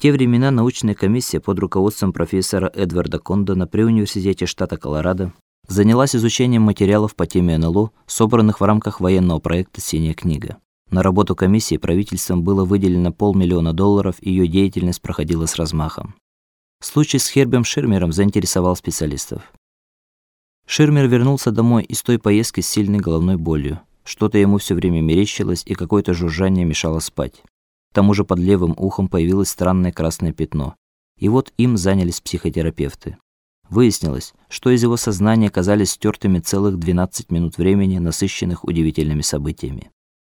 те времена научная комиссия под руководством профессора Эдварда Кондона при университете штата Колорадо занялась изучением материалов по теме НЛО, собранных в рамках военного проекта Синяя книга. На работу комиссии правительством было выделено полмиллиона долларов, и ее деятельность проходила с размахом. Случай с Хербем Ширмером заинтересовал специалистов. Ширмер вернулся домой из той поездки с сильной головной болью. Что-то ему все время мерещилось, и какое-то жужжание мешало спать. К тому же под левым ухом появилось странное красное пятно. И вот им занялись психотерапевты. Выяснилось, что из его сознания оказались стертыми целых 12 минут времени, насыщенных удивительными событиями.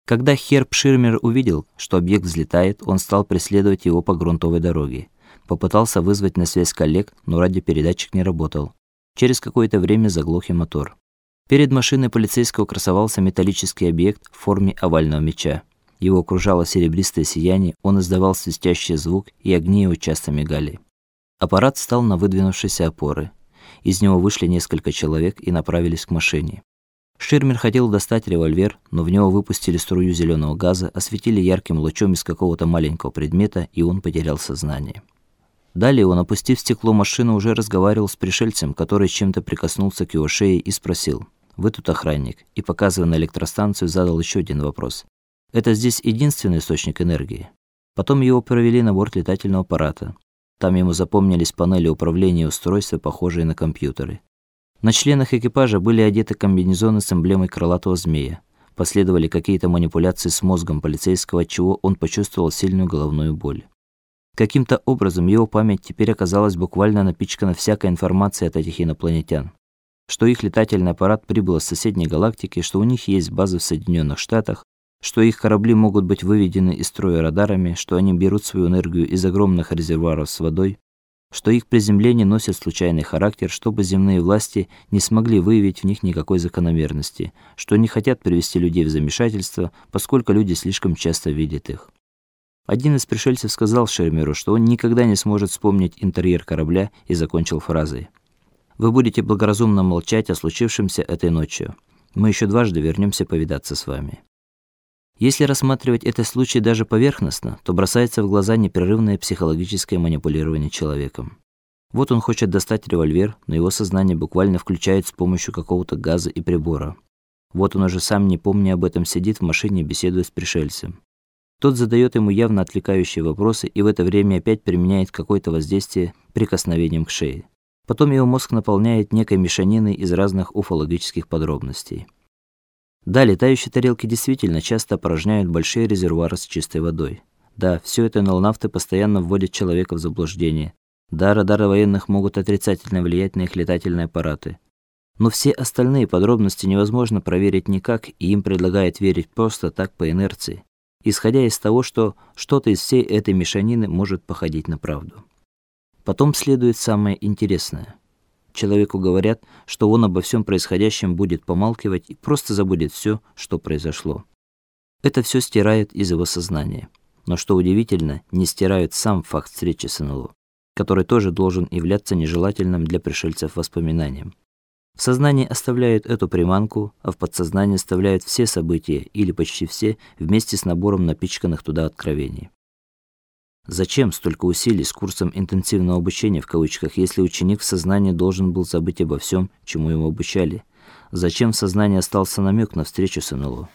Когда Херб Ширмер увидел, что объект взлетает, он стал преследовать его по грунтовой дороге. Попытался вызвать на связь коллег, но радиопередатчик не работал. Через какое-то время заглох и мотор. Перед машиной полицейского красовался металлический объект в форме овального мяча. Его окружало серебристое сияние, он издавал свистящий звук, и огни его часто мигали. Аппарат встал на выдвинувшиеся опоры. Из него вышли несколько человек и направились к машине. Ширмер хотел достать револьвер, но в него выпустили струю зеленого газа, осветили ярким лучом из какого-то маленького предмета, и он потерял сознание. Далее он, опустив стекло машины, уже разговаривал с пришельцем, который чем-то прикоснулся к его шее и спросил: "Вы тут охранник?" И показывая на электростанцию, задал еще один вопрос: "Это здесь единственный источник энергии?" Потом его провели на борт летательного аппарата. Там ему запомнились панели управления и устройства, похожие на компьютеры. На членах экипажа были одеты комбинезоны с эмблемой крылатого змея. Последовали какие-то манипуляции с мозгом полицейского, чего он почувствовал сильную головную боль. Каким-то образом его память теперь оказалась буквально напичкана всякой информацией от этих инопланетян. Что их летательный аппарат прибыл из соседней галактики, что у них есть базы в Соединенных Штатах, что их корабли могут быть выведены из строя радарами, что они берут свою энергию из огромных резервуаров с водой, что их приземление носит случайный характер, чтобы земные власти не смогли выявить в них никакой закономерности, что они хотят привести людей в замешательство, поскольку люди слишком часто видят их. Один из пришельцев сказал Шермеру, что он никогда не сможет вспомнить интерьер корабля и закончил фразой: Вы будете благоразумно молчать о случившемся этой ночью. Мы еще дважды вернемся повидаться с вами. Если рассматривать этот случай даже поверхностно, то бросается в глаза непрерывное психологическое манипулирование человеком. Вот он хочет достать револьвер, но его сознание буквально включает с помощью какого-то газа и прибора. Вот он уже сам, не помня об этом, сидит в машине и беседует с пришельцем. Тот задает ему явно отвлекающие вопросы и в это время опять применяет какое-то воздействие прикосновением к шее. Потом его мозг наполняет некой мешаниной из разных уфологических подробностей. Да, летающие тарелки действительно часто опорожняют большие резервуары с чистой водой. Да, все это НЛНАВТы постоянно вводят человека в заблуждение. Да, радары военных могут отрицательно влиять на их летательные аппараты. Но все остальные подробности невозможно проверить никак, и им предлагают верить просто так по инерции исходя из того, что что-то из всей этой мешанины может походить на правду. Потом следует самое интересное. Человеку говорят, что он обо всем происходящем будет помалкивать и просто забудет все, что произошло. Это все стирает из его сознания. Но что удивительно, не стирают сам факт встречи с НЛО, который тоже должен являться нежелательным для пришельцев воспоминанием. В сознании оставляют эту приманку, а в подсознании оставляют все события или почти все вместе с набором напичканных туда откровений. Зачем столько усилий с курсом интенсивного обучения в кавычках, если ученик в сознании должен был забыть обо всем, чему его обучали? Зачем в сознании остался намек на встречу с НЛО?